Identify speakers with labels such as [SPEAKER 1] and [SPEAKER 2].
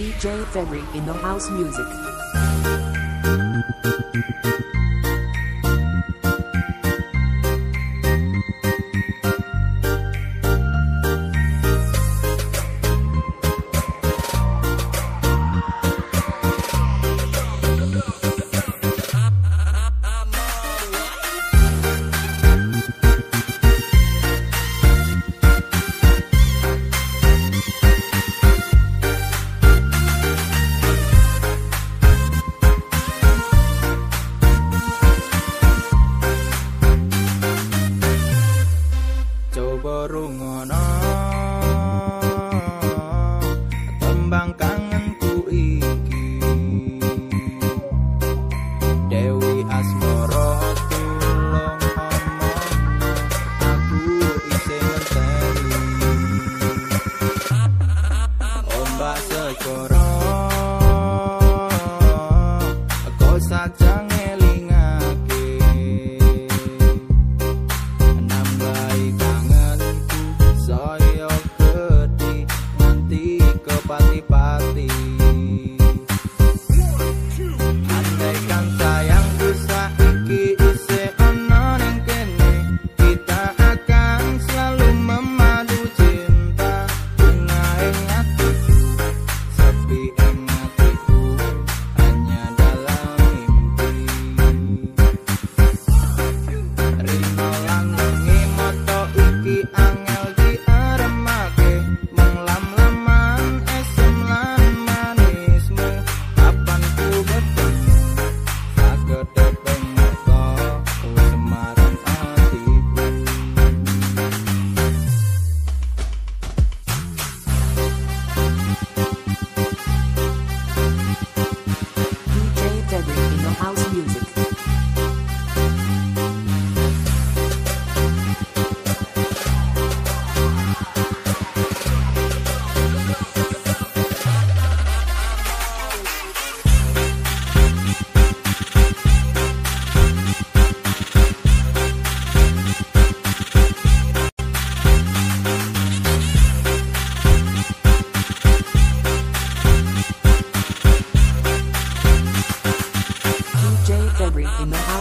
[SPEAKER 1] DJ Ferry in the house music.
[SPEAKER 2] perungono tembang kangenku iki. Dewi Asmoro tulung omono aku isih ngerteni ombak secara kau saja